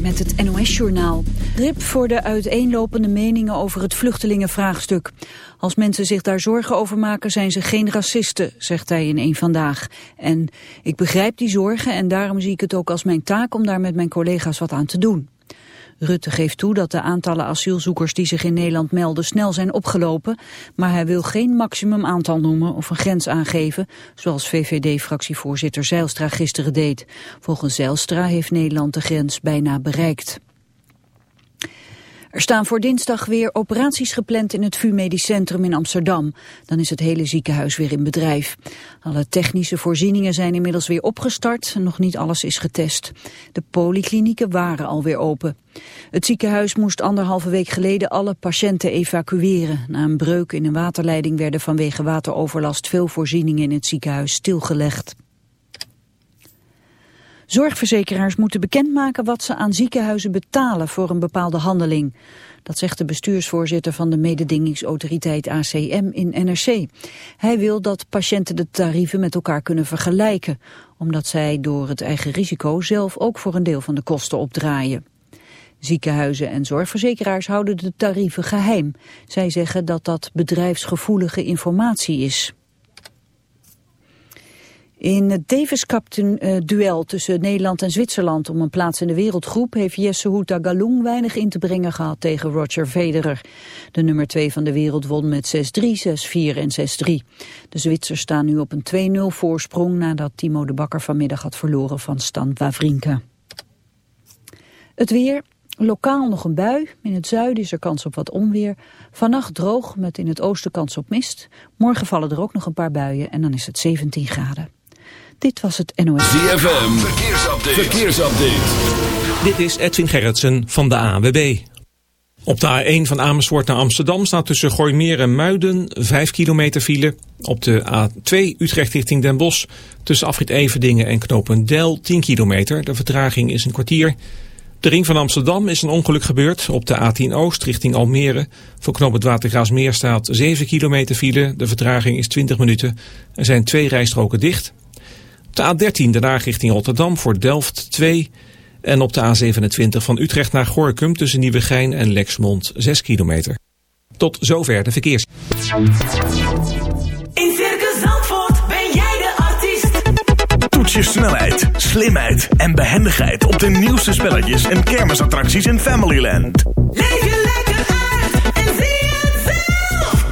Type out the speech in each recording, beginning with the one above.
met het NOS-journaal. Rip voor de uiteenlopende meningen over het vluchtelingenvraagstuk. Als mensen zich daar zorgen over maken zijn ze geen racisten, zegt hij in een Vandaag. En ik begrijp die zorgen en daarom zie ik het ook als mijn taak om daar met mijn collega's wat aan te doen. Rutte geeft toe dat de aantallen asielzoekers die zich in Nederland melden snel zijn opgelopen, maar hij wil geen maximum aantal noemen of een grens aangeven, zoals VVD-fractievoorzitter Zeilstra gisteren deed. Volgens Zeilstra heeft Nederland de grens bijna bereikt. Er staan voor dinsdag weer operaties gepland in het VU Medisch Centrum in Amsterdam. Dan is het hele ziekenhuis weer in bedrijf. Alle technische voorzieningen zijn inmiddels weer opgestart en nog niet alles is getest. De polyklinieken waren alweer open. Het ziekenhuis moest anderhalve week geleden alle patiënten evacueren. Na een breuk in een waterleiding werden vanwege wateroverlast veel voorzieningen in het ziekenhuis stilgelegd. Zorgverzekeraars moeten bekendmaken wat ze aan ziekenhuizen betalen voor een bepaalde handeling. Dat zegt de bestuursvoorzitter van de mededingingsautoriteit ACM in NRC. Hij wil dat patiënten de tarieven met elkaar kunnen vergelijken, omdat zij door het eigen risico zelf ook voor een deel van de kosten opdraaien. Ziekenhuizen en zorgverzekeraars houden de tarieven geheim. Zij zeggen dat dat bedrijfsgevoelige informatie is. In het Davis Cup duel tussen Nederland en Zwitserland om een plaats in de wereldgroep heeft Jesse Houta Galung weinig in te brengen gehad tegen Roger Federer. De nummer 2 van de wereld won met 6-3, 6-4 en 6-3. De Zwitsers staan nu op een 2-0 voorsprong nadat Timo de Bakker vanmiddag had verloren van Stan Wawrinka. Het weer, Lokaal nog een bui. In het zuiden is er kans op wat onweer. Vannacht droog met in het oosten kans op mist. Morgen vallen er ook nog een paar buien en dan is het 17 graden. Dit was het NOS. ZFM, verkeersupdate. verkeersupdate. Dit is Edwin Gerritsen van de ANWB. Op de A1 van Amersfoort naar Amsterdam staat tussen Gooimeer en Muiden 5 kilometer file. Op de A2 Utrecht richting Den Bosch tussen Afrit Everdingen en Knopendel 10 kilometer. De vertraging is een kwartier. De ring van Amsterdam is een ongeluk gebeurd op de A10 Oost richting Almere. Voor knoop het Watergraasmeer staat 7 kilometer file. De vertraging is 20 minuten. Er zijn twee rijstroken dicht. Op de A13 daarna richting Rotterdam voor Delft 2. En op de A27 van Utrecht naar Gorkum tussen Nieuwegein en Lexmond 6 kilometer. Tot zover de verkeers. In Circus Zandvoort ben jij de artiest. Toets je snelheid, slimheid en behendigheid op de nieuwste spelletjes en kermisattracties in Familyland. Leef je lekker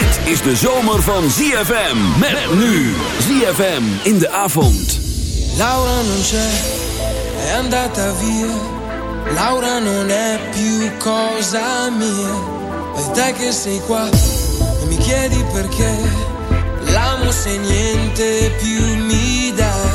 Dit is de zomer van ZFM. Met nu ZFM in de avond. Laura non c'è, è andata via. Laura non è più cosa mia. E te che sei qua e mi chiedi perché. L'amo se niente più mi dà.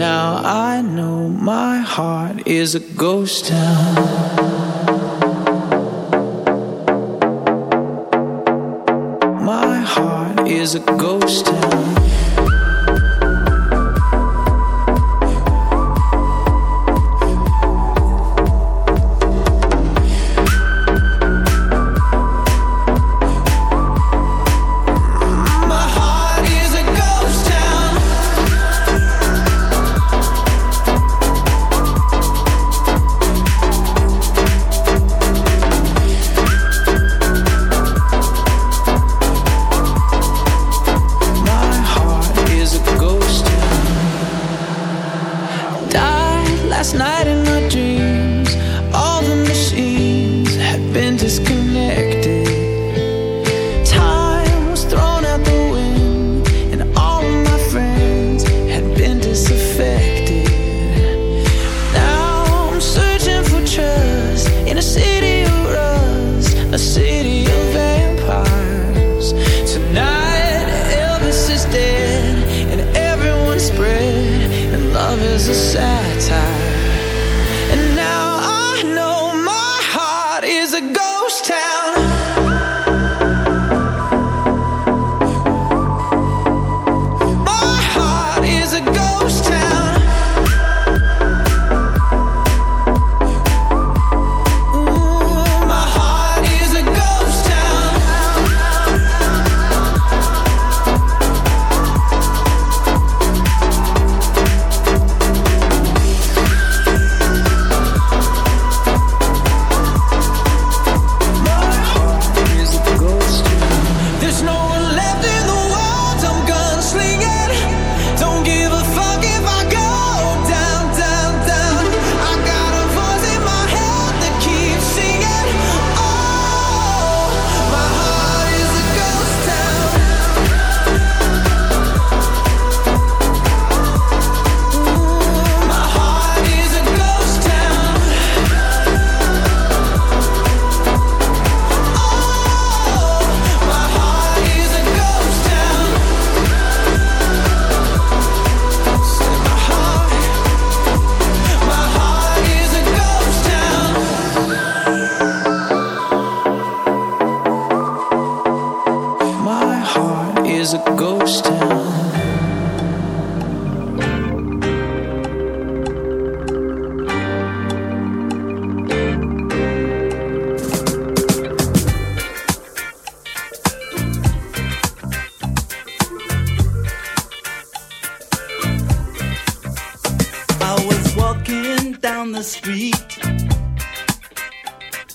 Now I know my heart is a ghost town. is a ghost. is a satire.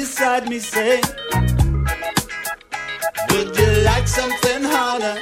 Beside me say, Would you like something harder?